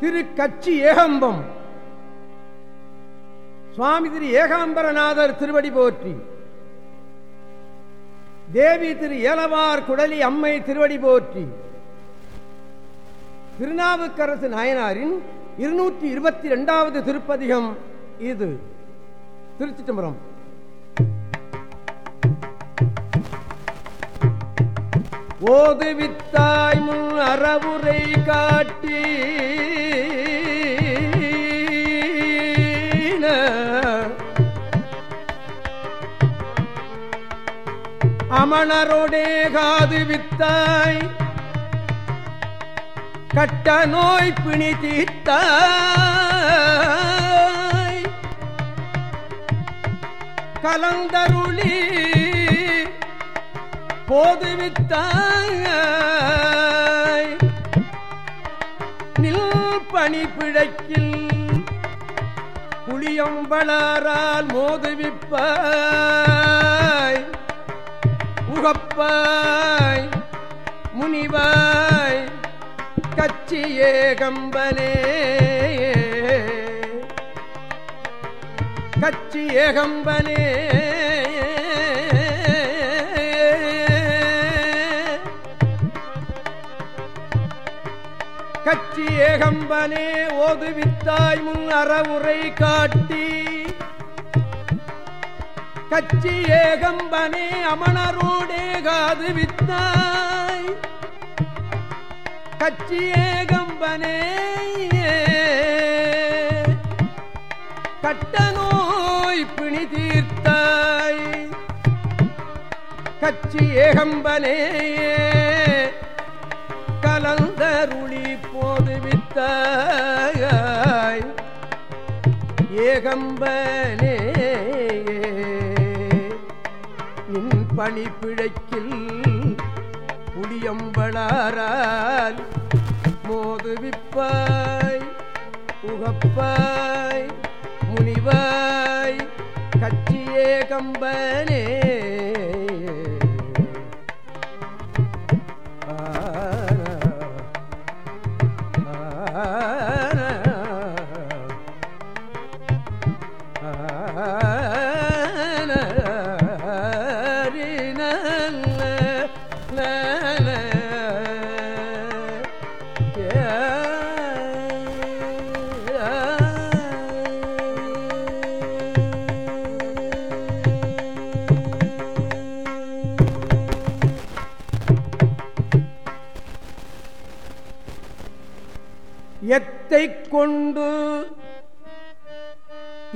திரு கச்சி ஏகம்பம். சுவாமி திரு ஏகாம்பரநாதர் திருவடி போற்றி. தேவி திரு ஏலவார் குடலி அம்மை திருவடி போற்றி. திருநாவுக்கரசு நாயனாரின் இருநூற்றி இருபத்தி இரண்டாவது திருப்பதிகம் இது. திருச்சி ஓதுவித்தாய் முன் அறவுரை காட்டி. அமணரோடே காது வித்தாய். கட்ட நோய் பிணி தீர்த்தாய். கலந்தருளி போதுவித்தாய் நில் பணி பிழைக்கில். புளியம்பளாரால் மோதுவிப்பாய். உகப்பாய் முனிவாய் கச்சியே கம்பனே கச்சி ஏகம்பனே. கச்சி ஏகம்பனே ஓதுவித்தாய் முன் அறவுரை காட்டி. கச்சி ஏகம்பனே அமணரோடே காது வித்தாய் கச்சி ஏகம்பனே கட்ட நோய் பிணி தீர்த்தாய். கச்சி ஏகம்பனே கலந்தருளி தாய் ஏகம்பனே. நின் பணி பிழைக்கில் புளியம்பளாரால் மோதுவிப்பாய் உகப்பாய் முனிவாய் கட்சியே கம்பனே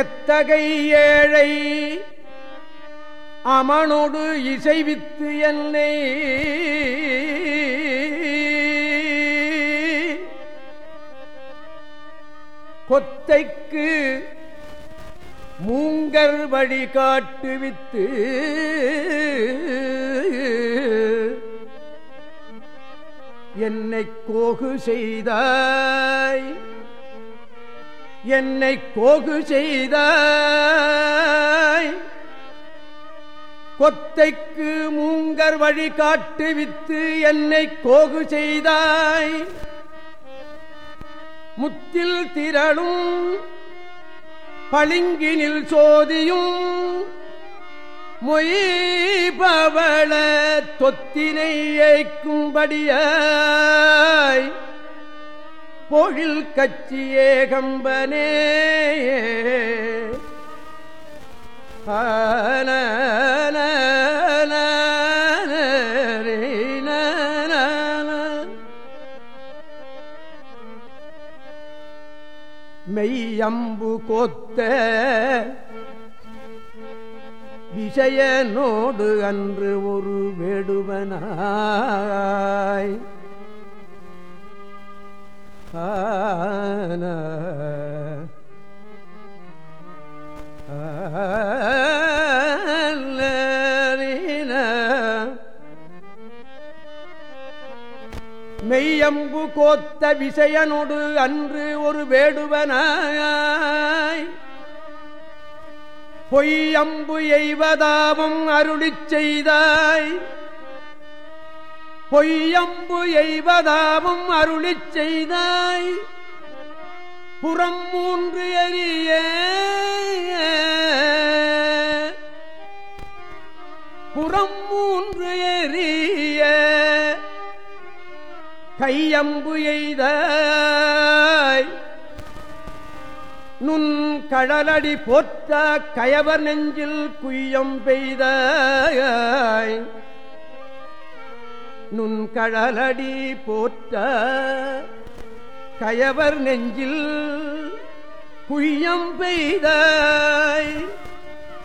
எத்தகை ஏழை அமனோடு இசைவித்து என்னை கொத்தைக்கு மூங்கர் வழி காட்டுவித்து என்னை கோகு செய்தாய். என்னை கோகு செய்தாய். கொத்தைக்கு மூங்கர் வழி காட்டுவித்து என்னை கோகு செய்தாய். முத்தில் திரளும் பளிங்கினில் சோதியும் மொய்பவள தொத்தினை ஏய்க்கும்படியாய். பொழில் கச்சியே கம்பனே ஆன மெய்யம்பு கோத்த விஷயனோடு அன்று ஒரு வேடுவனாய். மெய்யம்பு கோத்த விசயனோடு அன்று ஒரு வேடுவனாய். பொய்யம்பு எய்வதாவும் அருளி செய்தாய். பொய்யம்பு எய்வதாவும் அருளி செய்தாய். புறம் மூன்று அறிய புறம் மூன்று எறிய கையம்பு எய்த நுண் கடலடி போற்ற கயவர் நெஞ்சில் குய்யம் பெய்த நுண் கடலடி போற்ற கயவர் நெஞ்சில் குய்யம் பெய்த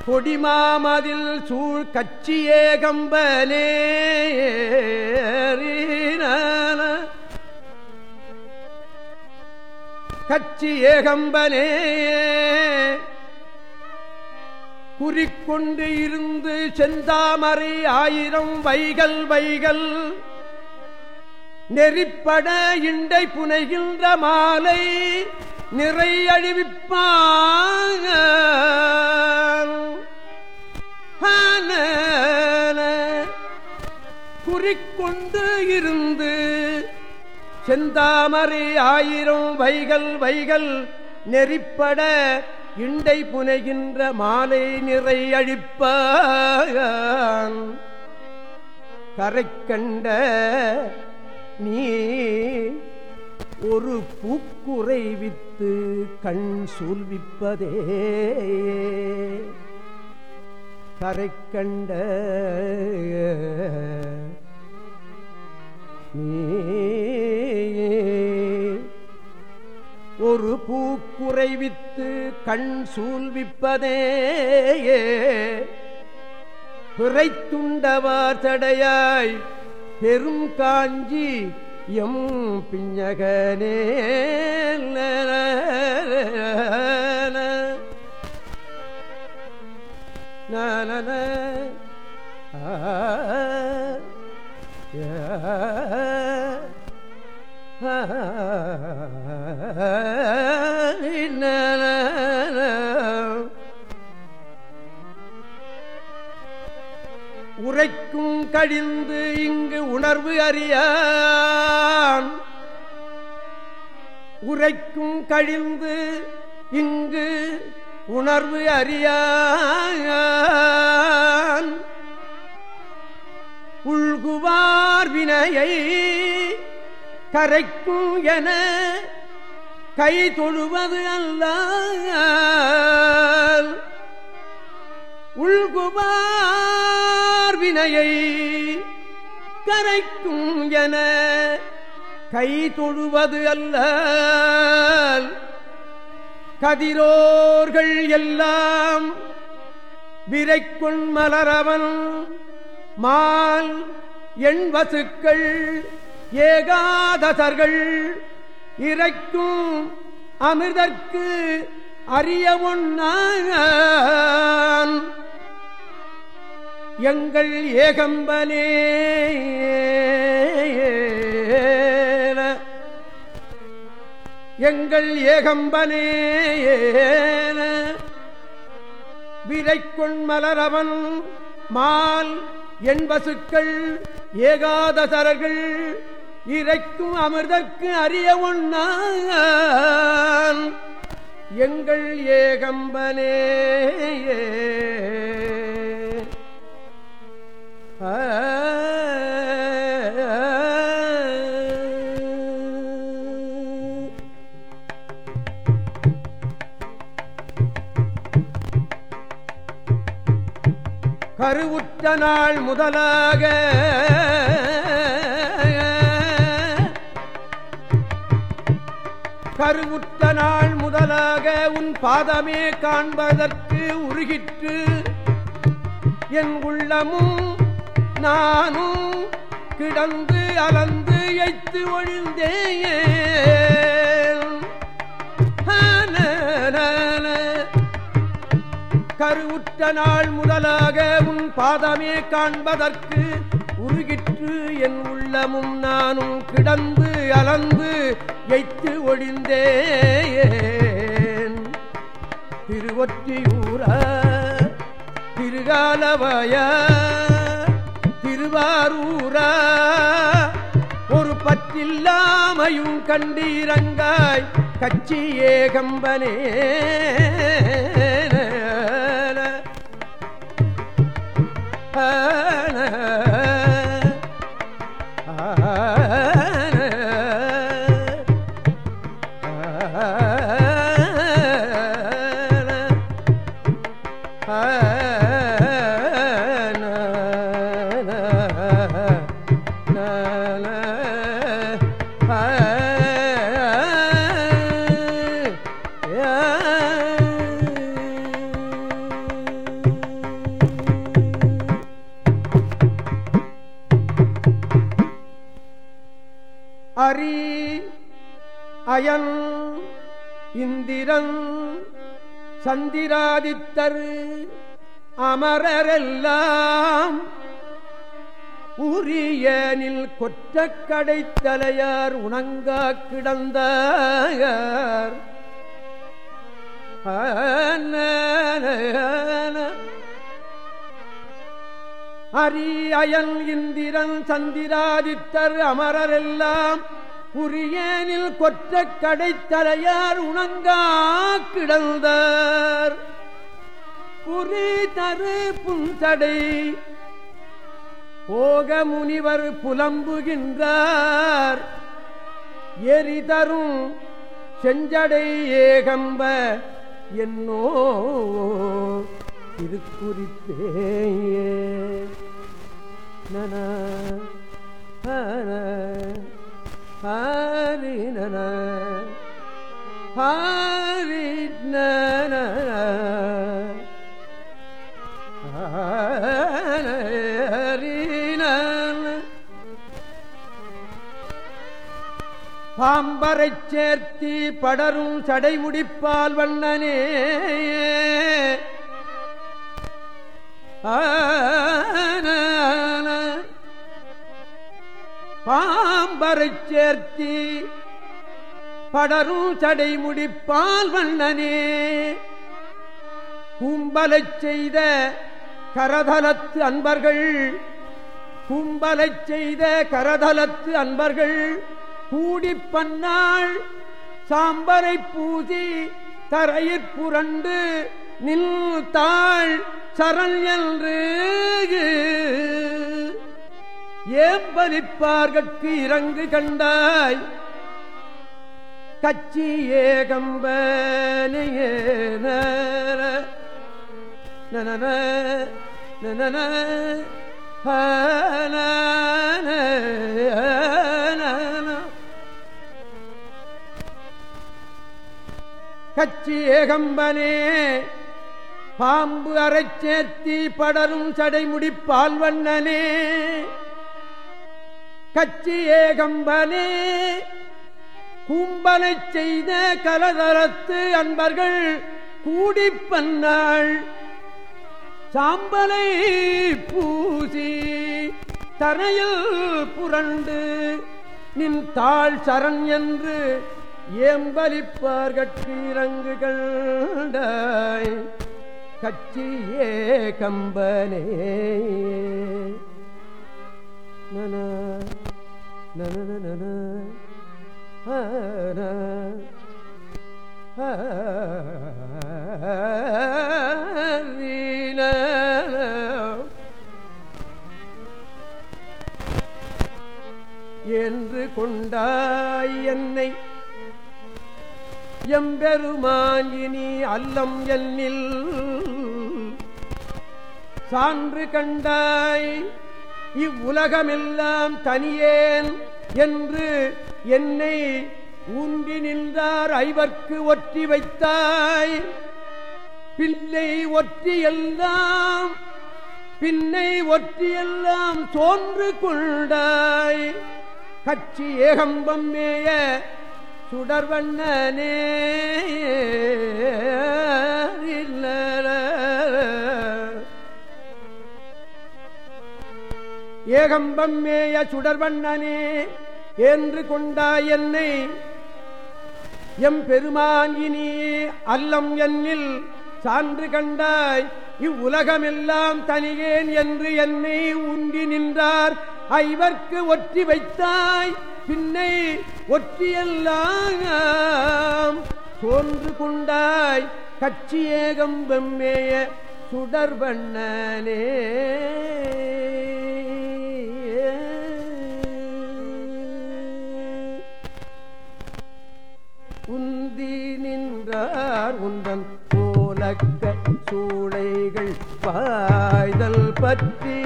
கொடிமாமதில் சூழ் கட்சியே கம்பனே கட்சி ஏகம்பனே குறிக்கொண்டு இருந்து செந்தாமரை ஆயிரம் வைகள் வைகள் நெறிப்பட இண்டை புனைகின்ற மாலை நிறை அழிவிப்பாங்க குறிக்கொண்டு இருந்து செந்தாமரை ஆயிரம் வைகள் வைகள் நெறிப்பட இண்டை புனைகின்ற மாலை நிறை அழிப்ப கரை கண்ட நீ ஒரு பூக்குறை வித்து கண் சூழ்விப்பதே. கரை கண்ட ஒரு பூக்குறை வித்து கண் சூழ்விப்பதே. பிறைத்துண்டவார் தடையாய் பெரும் காஞ்சி எம் பிஞ்சகனே நன உரைக்கும் கழிந்து இங்கு உணர்வு அறியான். உரைக்கும் கழிந்து இங்கு உணர்வு அறியான். உள்குவார் வினையை கரைக்கும் என கை தொழுவது அல்ல உள்குவார் வினையை கரைக்கும் என கை தொழுவது அல்ல கதிரோர்கள் எல்லாம் விரைக்குள் மலரவன். மால் எண் வசுக்கள் ஏகாதசர்கள் இறைக்கும் அமிர்தற்கு அறிய ஒன்னான். எங்கள் ஏகம்பனே. எங்கள் ஏகம்பனே. விரைக்கொண் மலரவன் மால் என்பசுக்கள் ஏகாதசரர்கள் இறைக்கும் அமிர்தற்கு அறிய ஒன்னான் எங்கள் ஏகம்பனே. கருவுற்ற நாள் முதலாக கருவுற்ற நாள் முதலாக உன் பாதமே காண்பதற்கு உருகிற்று என் உள்ளமும் நானும் கிடந்து அலந்து எய்த்து ஒழிந்தேன். கருவுற்ற நாள் முதலாக உன் பாதமே காண்பதற்கு உருகிற்று என் உள்ளமும் நானும் கிடந்து அலந்து எய்த்து ஒழிந்தேன். திருவொற்றியூர திருகாலவயா திருவாரூரா ஒரு பற்றில்லாமையும் கண்டீரங்காய் கச்சி ஏகம்பனே. ஆ. அரி அயன் இந்திரன் சந்திராதித்தர் அமரரெல்லாம். உரியனில் கொற்ற கடைத்தலையார் உணங்கா கிடந்தார் கிடந்த அரி அயன் இந்திரன் சந்திராதித்தர் அமரரெல்லாம் புரியனில் கொற்ற கடைத்தலையார் உணங்கா கிடந்தார். புரி தரு புந்தடை போக முனிவர் புலம்புகின்றார். எரி தரும் செஞ்சடை ஏகம்ப என்னோ திருக்குறிப்பேயே ஹரி நன ஹரி நன ஹரி நன. பாம்பரைச் சேர்த்தி படரும் சடைமுடிப்பால் வண்ணனே. பாம்பரைச் சேர்த்தி படரும் சடைமுடிப்பால் வண்ணனே. கும்பலைச் செய்த கரதலத்து அன்பர்கள் கும்பலைச் செய்த கரதலத்து அன்பர்கள் கூடிப் பன்னாள் சாம்பரை பூசி தரையிற் புரண்டு நில் தாழ் சரண் என்று ஏம்பலிப்பார்கட்கு இறங்கு கண்டாய். கச்சி ஏகம்பனையே நன நன கச்சி ஏகம்பனே பாம்பு அரைச்சேர்த்தி படரும் சடைமுடி பால்வண்ணனே. கச்சி ஏகம்பனே கும்பனை செய்த கலதரத்து அன்பர்கள் கூடிப்பன்னாள் சாம்பலை பூசி தரையில் புரண்டு நின் தாழ் சரண் என்று ஏம்பலிப்பார்கட்கு இறங்கு கண்டாய் கச்சியே கம்பனே நன என்று கொண்டாய் என்னை. எம்பெருமான் இனி அல்லம் என்னில். சான்று கண்டாய் இவ்வுலகமெல்லாம் தனியேன். என்று என்னை ஊன்றி நின்றார் ஐவர்க்கு ஒற்றி வைத்தாய். பிள்ளை ஒற்றியெல்லாம் பின்னை ஒற்றியெல்லாம் சோன்று கொண்டாய். கட்சி ஏகம்பம் மேய சுடர்வண்ணனே ஏகம்பம் மேய சுடர்வண்ணனே என்று கொண்டாய் என்னை. எம் பெருமான் இனி அல்லம் என்னில் சான்று கண்டாய். இவ்வுலகமெல்லாம் தனியேன் என்று என்னை உண்டி நின்றார். ஐவர்க்கு ஒற்றி வைத்தாய். பின்னை ஒற்றியெல்லாம் தோன்று கொண்டாய். கட்சி ஏகம் வெம்மேய சுடர்வண்ணனே. நின்றார் உந்தன் போலக்க சூளைகள் பாய்தல் பற்றி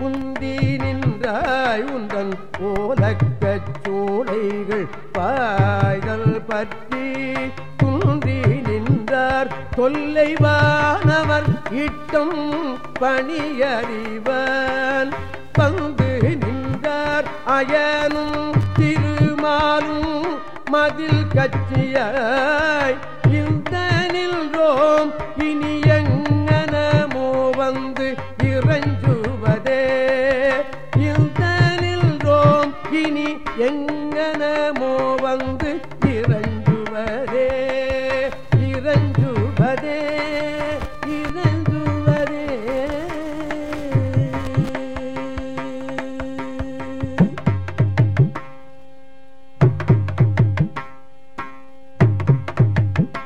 உந்தி நின்றாய் உந்தன் போலக்க சூளைகள் பாய்தல் பற்றி குன்றி நின்றார் தொல்லைவானவர் இட்டும் பணியறிவன். பந்து நின்றார் அயனும் திருமாலும் மதில் கட்சியாய்